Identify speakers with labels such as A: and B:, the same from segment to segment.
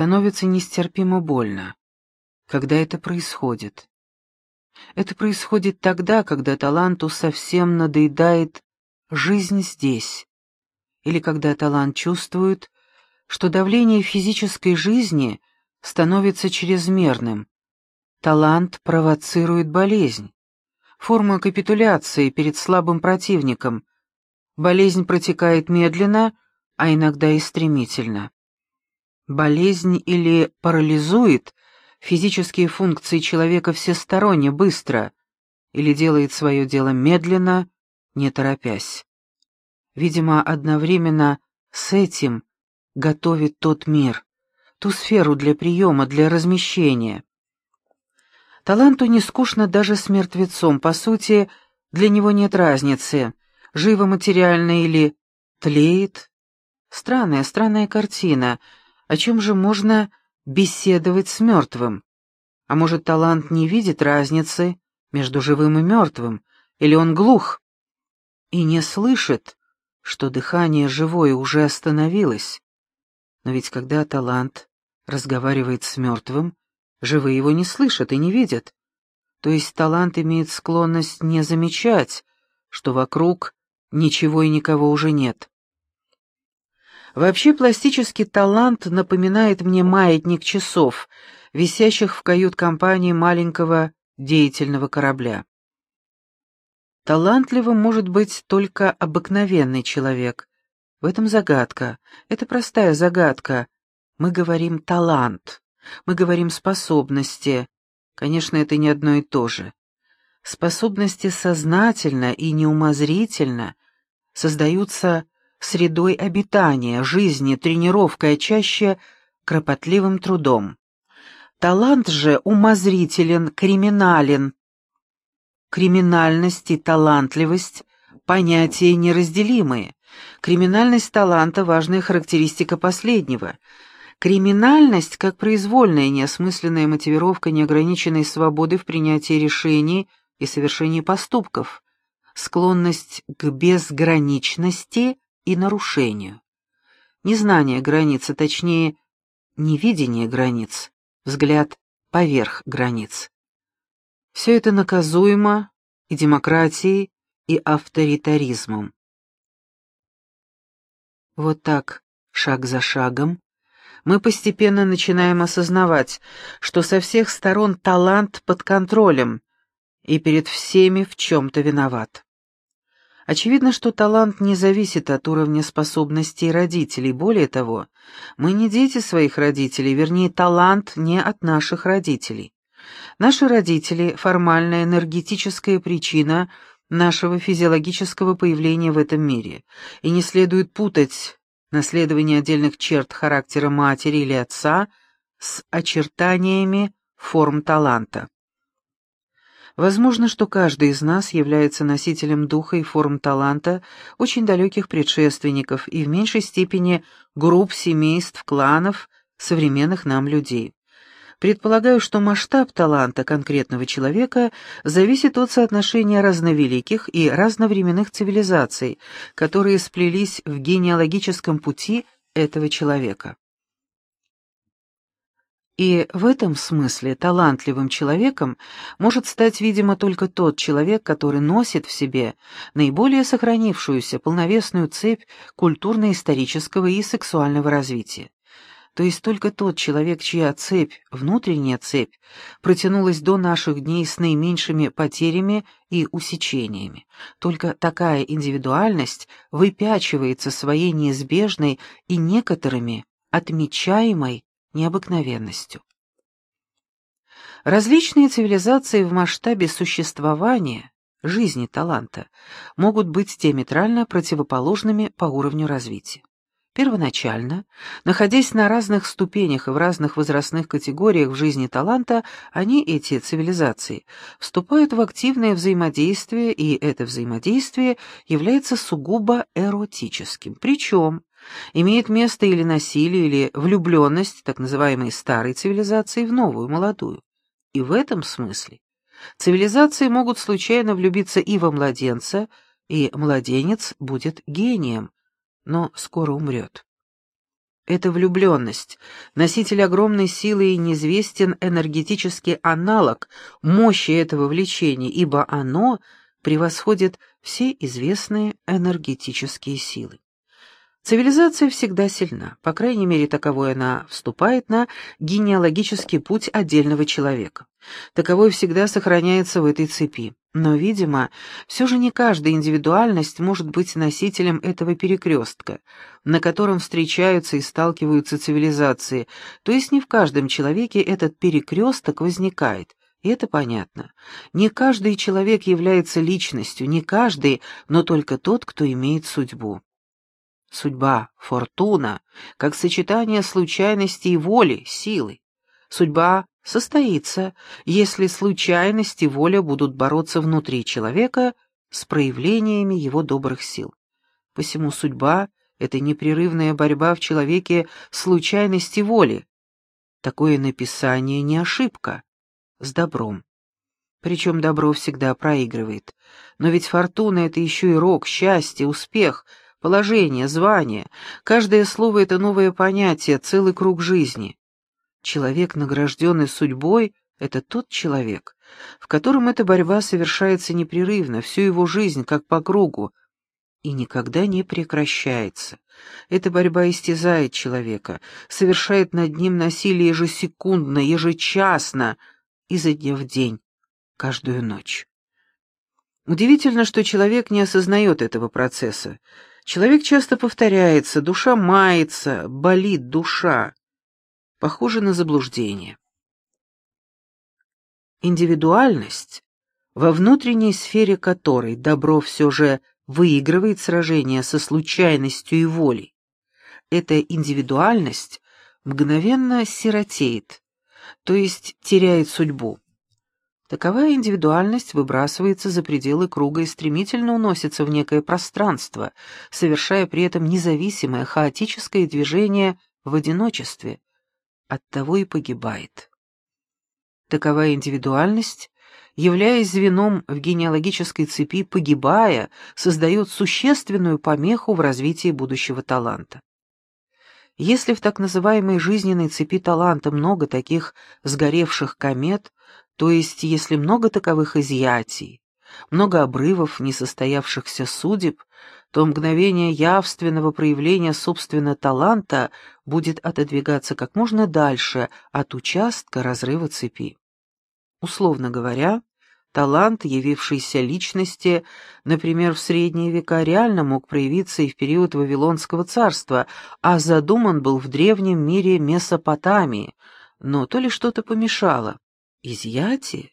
A: становится нестерпимо больно, когда это происходит. Это происходит тогда, когда таланту совсем надоедает жизнь здесь, или когда талант чувствует, что давление физической жизни становится чрезмерным. Талант провоцирует болезнь. Форма капитуляции перед слабым противником. Болезнь протекает медленно, а иногда и стремительно. Болезнь или парализует физические функции человека всесторонне, быстро, или делает свое дело медленно, не торопясь. Видимо, одновременно с этим готовит тот мир, ту сферу для приема, для размещения. Таланту не скучно даже с мертвецом, по сути, для него нет разницы, живо материально или тлеет. Странная, странная картина. О чем же можно беседовать с мертвым? А может, талант не видит разницы между живым и мертвым, или он глух и не слышит, что дыхание живое уже остановилось? Но ведь когда талант разговаривает с мертвым, живые его не слышат и не видят. То есть талант имеет склонность не замечать, что вокруг ничего и никого уже нет. Вообще пластический талант напоминает мне маятник часов, висящих в кают-компании маленького деятельного корабля. Талантливым может быть только обыкновенный человек, в этом загадка. Это простая загадка. Мы говорим «талант». Мы говорим «способности». Конечно, это не одно и то же. Способности сознательно и неумозрительно создаются средой обитания, жизни, тренировкой, а чаще кропотливым трудом. Талант же умозрителен, криминален. Криминальность и талантливость — понятия неразделимые. Криминальность таланта – важная характеристика последнего. Криминальность как произвольная, неосмысленная мотивировка неограниченной свободы в принятии решений и совершении поступков, склонность к безграничности и нарушению. Незнание а точнее, невидение границ, взгляд поверх границ. Все это наказуемо и демократией, и авторитаризмом. Вот так, шаг за шагом, мы постепенно начинаем осознавать, что со всех сторон талант под контролем и перед всеми в чем-то виноват. Очевидно, что талант не зависит от уровня способностей родителей. Более того, мы не дети своих родителей, вернее, талант не от наших родителей. Наши родители — формальная энергетическая причина — нашего физиологического появления в этом мире, и не следует путать наследование отдельных черт характера матери или отца с очертаниями форм таланта. Возможно, что каждый из нас является носителем духа и форм таланта очень далеких предшественников и в меньшей степени групп, семейств, кланов, современных нам людей. Предполагаю, что масштаб таланта конкретного человека зависит от соотношения разновеликих и разновременных цивилизаций, которые сплелись в генеалогическом пути этого человека. И в этом смысле талантливым человеком может стать, видимо, только тот человек, который носит в себе наиболее сохранившуюся полновесную цепь культурно-исторического и сексуального развития то есть только тот человек, чья цепь, внутренняя цепь, протянулась до наших дней с наименьшими потерями и усечениями. Только такая индивидуальность выпячивается своей неизбежной и некоторыми отмечаемой необыкновенностью. Различные цивилизации в масштабе существования, жизни таланта, могут быть диаметрально противоположными по уровню развития. Первоначально, находясь на разных ступенях и в разных возрастных категориях в жизни таланта, они, эти цивилизации, вступают в активное взаимодействие, и это взаимодействие является сугубо эротическим. Причем имеет место или насилие, или влюбленность так называемой старой цивилизации в новую, молодую. И в этом смысле цивилизации могут случайно влюбиться и во младенца, и младенец будет гением, но скоро умрет. Это влюбленность, носитель огромной силы и неизвестен энергетический аналог мощи этого влечения, ибо оно превосходит все известные энергетические силы. Цивилизация всегда сильна, по крайней мере, таковой она вступает на генеалогический путь отдельного человека. Таковой всегда сохраняется в этой цепи. Но, видимо, все же не каждая индивидуальность может быть носителем этого перекрестка, на котором встречаются и сталкиваются цивилизации, то есть не в каждом человеке этот перекресток возникает, и это понятно. Не каждый человек является личностью, не каждый, но только тот, кто имеет судьбу. Судьба, фортуна, как сочетание случайности и воли, силы. Судьба состоится, если случайность и воля будут бороться внутри человека с проявлениями его добрых сил. Посему судьба — это непрерывная борьба в человеке случайности воли. Такое написание не ошибка, с добром. Причем добро всегда проигрывает. Но ведь фортуна — это еще и рок, счастье, успех — положение, звание. Каждое слово — это новое понятие, целый круг жизни. Человек, награжденный судьбой, — это тот человек, в котором эта борьба совершается непрерывно, всю его жизнь, как по кругу, и никогда не прекращается. Эта борьба истязает человека, совершает над ним насилие ежесекундно, ежечасно, изо дня в день, каждую ночь. Удивительно, что человек не осознает этого процесса, Человек часто повторяется, душа мается, болит душа. Похоже на заблуждение. Индивидуальность, во внутренней сфере которой добро все же выигрывает сражение со случайностью и волей, эта индивидуальность мгновенно сиротеет, то есть теряет судьбу. Таковая индивидуальность выбрасывается за пределы круга и стремительно уносится в некое пространство, совершая при этом независимое хаотическое движение в одиночестве. Оттого и погибает. Таковая индивидуальность, являясь звеном в генеалогической цепи, погибая, создает существенную помеху в развитии будущего таланта. Если в так называемой жизненной цепи таланта много таких сгоревших комет, то есть, если много таковых изъятий, много обрывов несостоявшихся судеб, то мгновение явственного проявления собственного таланта будет отодвигаться как можно дальше от участка разрыва цепи. Условно говоря, талант, явившийся личности, например, в средние века реально мог проявиться и в период Вавилонского царства, а задуман был в древнем мире Месопотамии, но то ли что-то помешало, Изъятие?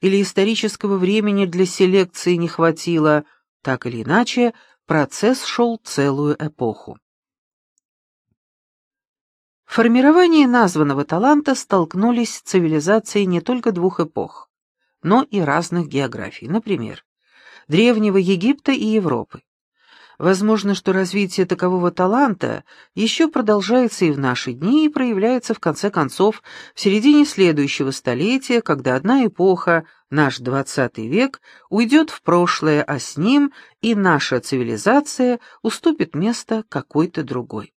A: Или исторического времени для селекции не хватило? Так или иначе, процесс шел целую эпоху. В формировании названного таланта столкнулись цивилизации не только двух эпох, но и разных географий, например, Древнего Египта и Европы. Возможно, что развитие такового таланта еще продолжается и в наши дни и проявляется в конце концов в середине следующего столетия, когда одна эпоха, наш двадцатый век, уйдет в прошлое, а с ним и наша цивилизация уступит место какой-то другой.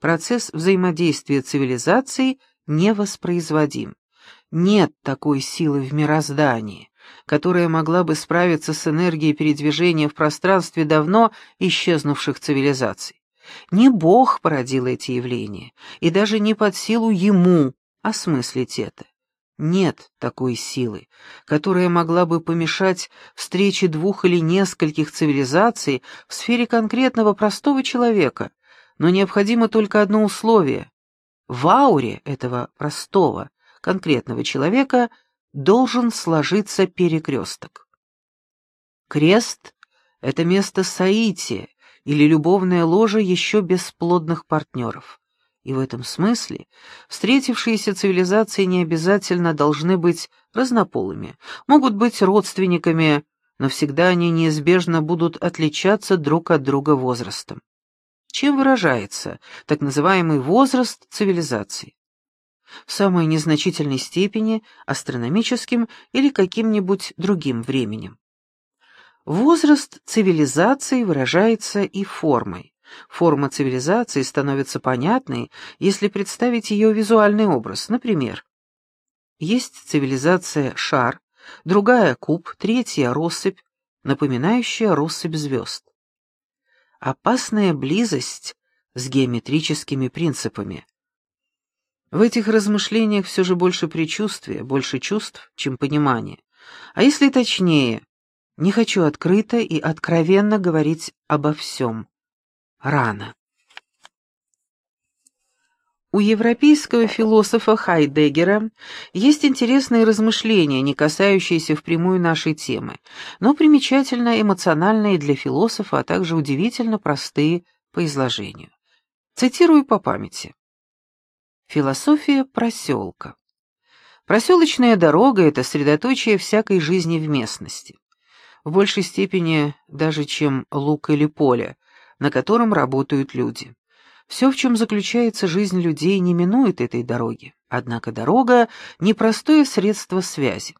A: Процесс взаимодействия цивилизаций невоспроизводим. Нет такой силы в мироздании которая могла бы справиться с энергией передвижения в пространстве давно исчезнувших цивилизаций. Не Бог породил эти явления, и даже не под силу Ему осмыслить это. Нет такой силы, которая могла бы помешать встрече двух или нескольких цивилизаций в сфере конкретного простого человека, но необходимо только одно условие. В ауре этого простого, конкретного человека – должен сложиться перекресток. Крест — это место соития или любовное ложе еще бесплодных партнеров. И в этом смысле встретившиеся цивилизации не обязательно должны быть разнополыми, могут быть родственниками, но всегда они неизбежно будут отличаться друг от друга возрастом. Чем выражается так называемый возраст цивилизации? В самой незначительной степени астрономическим или каким-нибудь другим временем. Возраст цивилизации выражается и формой, Форма цивилизации становится понятной, если представить ее визуальный образ. Например, есть цивилизация шар, другая куб, третья россыпь, напоминающая россыпь звезд. Опасная близость с геометрическими принципами. В этих размышлениях все же больше предчувствия, больше чувств, чем понимания. А если точнее, не хочу открыто и откровенно говорить обо всем. Рано. У европейского философа Хайдеггера есть интересные размышления, не касающиеся впрямую нашей темы, но примечательно эмоциональные для философа, а также удивительно простые по изложению. Цитирую по памяти. Философия проселка. Проселочная дорога — это средоточие всякой жизни в местности. В большей степени даже, чем лук или поле, на котором работают люди. Все, в чем заключается жизнь людей, не минует этой дороги. Однако дорога — непростое средство связи.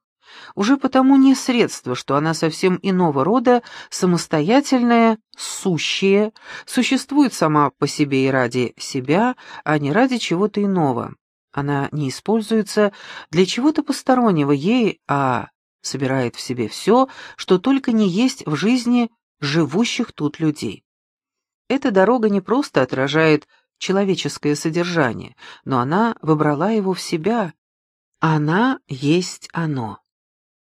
A: Уже потому не средство, что она совсем иного рода, самостоятельная, сущая, существует сама по себе и ради себя, а не ради чего-то иного. Она не используется для чего-то постороннего ей, а собирает в себе все, что только не есть в жизни живущих тут людей. Эта дорога не просто отражает человеческое содержание, но она выбрала его в себя. Она есть оно.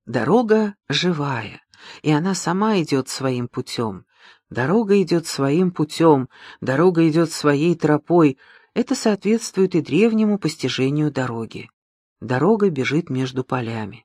A: Дорога живая, и она сама идет своим путем. Дорога идет своим путем, дорога идет своей тропой. Это соответствует и древнему постижению дороги. Дорога бежит между полями.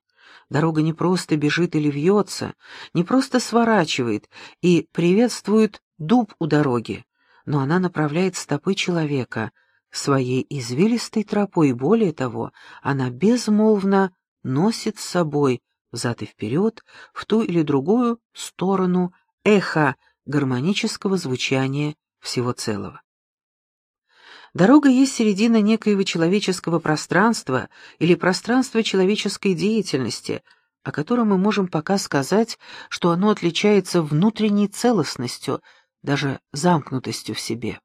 A: Дорога не просто бежит или вьется, не просто сворачивает и приветствует дуб у дороги, но она направляет стопы человека своей извилистой тропой, более того, она безмолвно носит с собой взад и вперед, в ту или другую сторону эхо гармонического звучания всего целого. Дорога есть середина некоего человеческого пространства или пространства человеческой деятельности, о котором мы можем пока сказать, что оно отличается внутренней целостностью, даже замкнутостью в себе.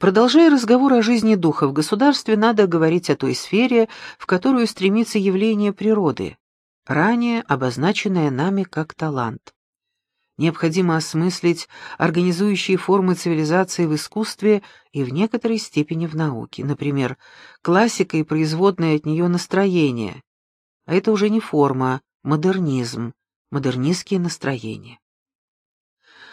A: Продолжая разговор о жизни духа в государстве, надо говорить о той сфере, в которую стремится явление природы, ранее обозначенное нами как талант. Необходимо осмыслить организующие формы цивилизации в искусстве и в некоторой степени в науке, например, классика и производное от нее настроение. А это уже не форма, модернизм, модернистские настроения.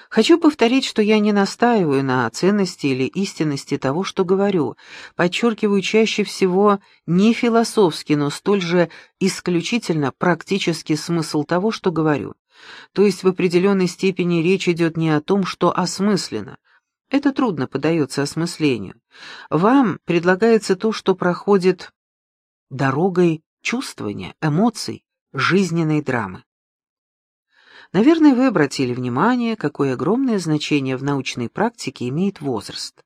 A: Хочу повторить, что я не настаиваю на ценности или истинности того, что говорю, подчеркиваю чаще всего не философский, но столь же исключительно практический смысл того, что говорю. То есть в определенной степени речь идет не о том, что осмысленно. Это трудно подается осмыслению. Вам предлагается то, что проходит дорогой чувствования, эмоций, жизненной драмы. Наверное, вы обратили внимание, какое огромное значение в научной практике имеет возраст.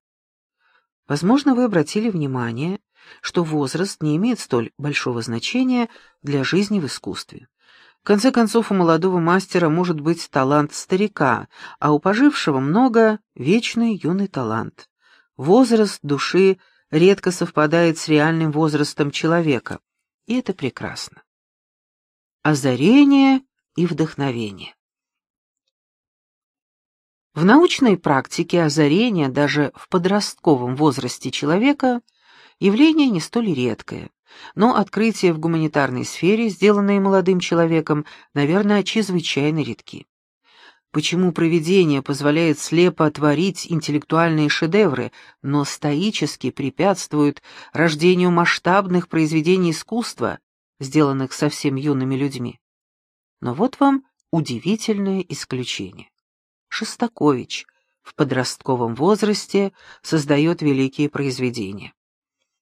A: Возможно, вы обратили внимание, что возраст не имеет столь большого значения для жизни в искусстве. В конце концов, у молодого мастера может быть талант старика, а у пожившего много вечный юный талант. Возраст души редко совпадает с реальным возрастом человека, и это прекрасно. Озарение и вдохновение. В научной практике озарение даже в подростковом возрасте человека явление не столь редкое, но открытия в гуманитарной сфере, сделанные молодым человеком, наверное, чрезвычайно редки. Почему провидение позволяет слепо творить интеллектуальные шедевры, но стоически препятствует рождению масштабных произведений искусства, сделанных совсем юными людьми? Но вот вам удивительное исключение. Шостакович в подростковом возрасте создает великие произведения.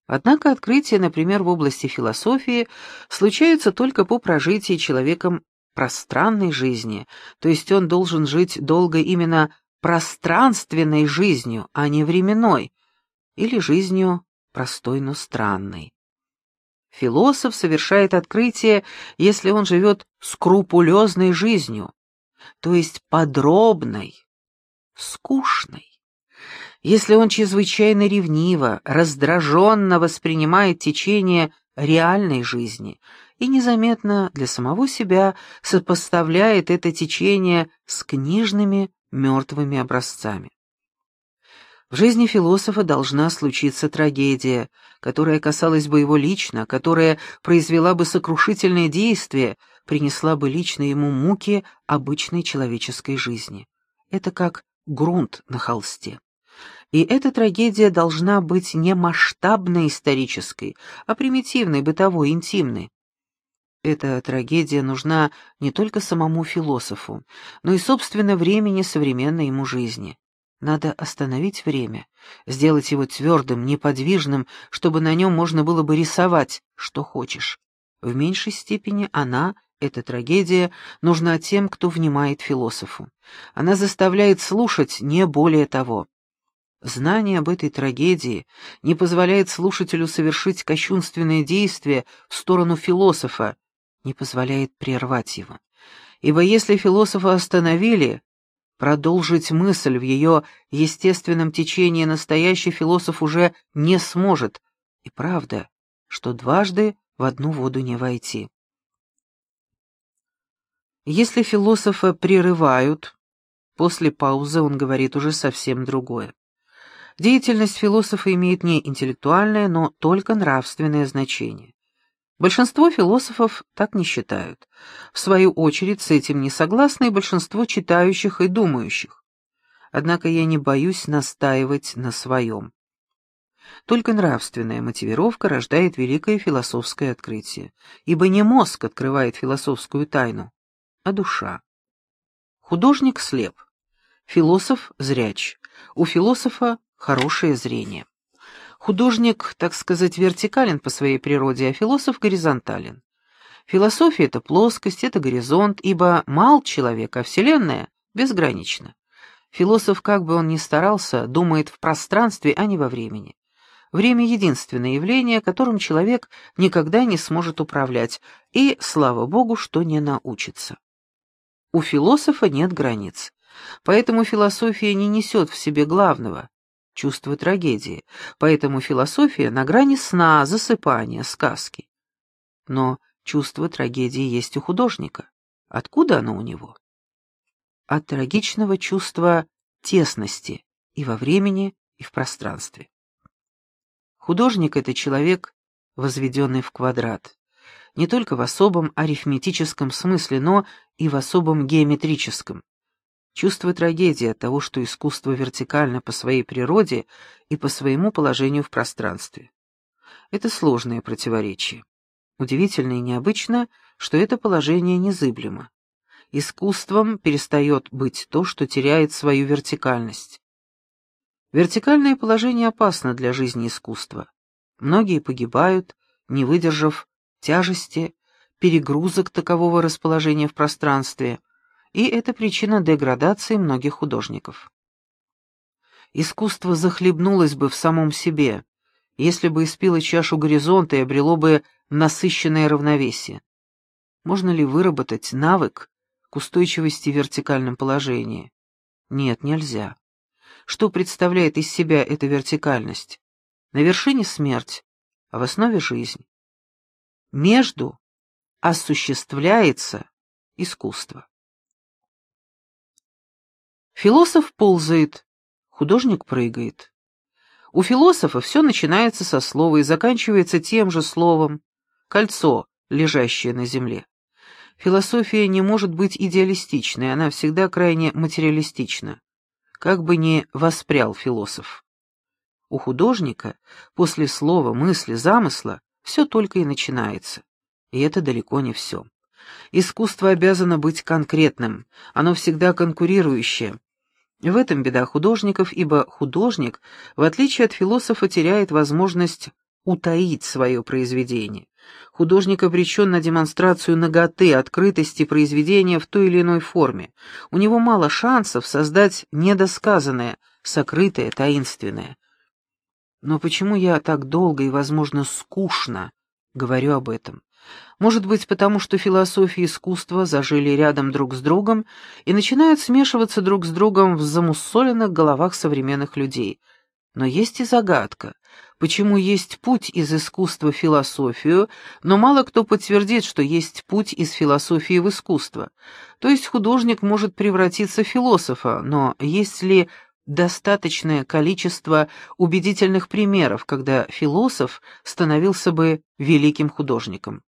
A: Однако открытия, например, в области философии, случаются только по прожитии человеком пространной жизни, то есть он должен жить долго именно пространственной жизнью, а не временной, или жизнью простой, но странной. Философ совершает открытие, если он живет скрупулезной жизнью, то есть подробной. скучной. Если он чрезвычайно ревниво, раздраженно воспринимает течение реальной жизни и незаметно для самого себя сопоставляет это течение с книжными мертвыми образцами. В жизни философа должна случиться трагедия, которая касалась бы его лично, которая произвела бы сокрушительное действие, принесла бы лично ему муки обычной человеческой жизни. Это как грунт на холсте. И эта трагедия должна быть не масштабной исторической, а примитивной, бытовой, интимной. Эта трагедия нужна не только самому философу, но и, собственно, времени современной ему жизни. Надо остановить время, сделать его твердым, неподвижным, чтобы на нем можно было бы рисовать, что хочешь. В меньшей степени она, эта трагедия, нужна тем, кто внимает философу. Она заставляет слушать, не более того. Знание об этой трагедии не позволяет слушателю совершить кощунственное действие в сторону философа, не позволяет прервать его. Ибо если философа остановили, Продолжить мысль в ее естественном течении настоящий философ уже не сможет. И правда, что дважды в одну воду не войти. Если философа прерывают, после паузы он говорит уже совсем другое. Деятельность философа имеет не интеллектуальное, но только нравственное значение. Большинство философов так не считают. В свою очередь с этим не согласны и большинство читающих и думающих. Однако я не боюсь настаивать на своем. Только нравственная мотивировка рождает великое философское открытие, ибо не мозг открывает философскую тайну, а душа. Художник слеп, философ зряч, у философа хорошее зрение. Художник, так сказать, вертикален по своей природе, а философ горизонтален. Философия — это плоскость, это горизонт, ибо мал человек, а Вселенная безгранична. Философ, как бы он ни старался, думает в пространстве, а не во времени. Время — единственное явление, которым человек никогда не сможет управлять, и, слава богу, что не научится. У философа нет границ, поэтому философия не несет в себе главного чувство трагедии, поэтому философия на грани сна, засыпания, сказки. Но чувство трагедии есть у художника. Откуда оно у него? От трагичного чувства тесности и во времени, и в пространстве. Художник — это человек, возведенный в квадрат, не только в особом арифметическом смысле, но и в особом геометрическом. Чувство трагедии от того, что искусство вертикально по своей природе и по своему положению в пространстве. Это сложное противоречие. Удивительно и необычно, что это положение незыблемо. Искусством перестает быть то, что теряет свою вертикальность. Вертикальное положение опасно для жизни искусства. Многие погибают, не выдержав тяжести, перегрузок такового расположения в пространстве – и это причина деградации многих художников. Искусство захлебнулось бы в самом себе, если бы испило чашу горизонта и обрело бы насыщенное равновесие. Можно ли выработать навык к устойчивости в вертикальном положении? Нет, нельзя. Что представляет из себя эта вертикальность? На вершине смерть, а в основе жизнь. Между осуществляется искусство. Философ ползает, художник прыгает. У философа все начинается со слова и заканчивается тем же словом — кольцо, лежащее на земле. Философия не может быть идеалистичной, она всегда крайне материалистична. Как бы ни воспрял философ. У художника после слова, мысли, замысла все только и начинается. И это далеко не все. Искусство обязано быть конкретным, оно всегда конкурирующее, в этом беда художников, ибо художник, в отличие от философа, теряет возможность утаить свое произведение. Художник обречен на демонстрацию наготы, открытости произведения в той или иной форме. У него мало шансов создать недосказанное, сокрытое, таинственное. Но почему я так долго и, возможно, скучно говорю об этом? Может быть, потому что философия и искусство зажили рядом друг с другом и начинают смешиваться друг с другом в замуссоленных головах современных людей. Но есть и загадка. Почему есть путь из искусства в философию, но мало кто подтвердит, что есть путь из философии в искусство. То есть художник может превратиться в философа, но есть ли достаточное количество убедительных примеров, когда философ становился бы великим художником?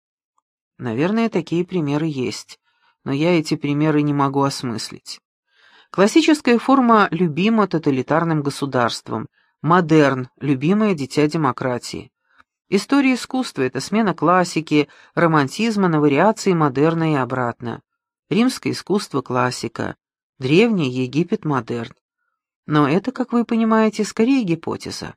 A: Наверное, такие примеры есть, но я эти примеры не могу осмыслить. Классическая форма любима тоталитарным государством, модерн – любимое дитя демократии. История искусства – это смена классики, романтизма на вариации модерна и обратно. Римское искусство – классика, древний Египет – модерн. Но это, как вы понимаете, скорее гипотеза.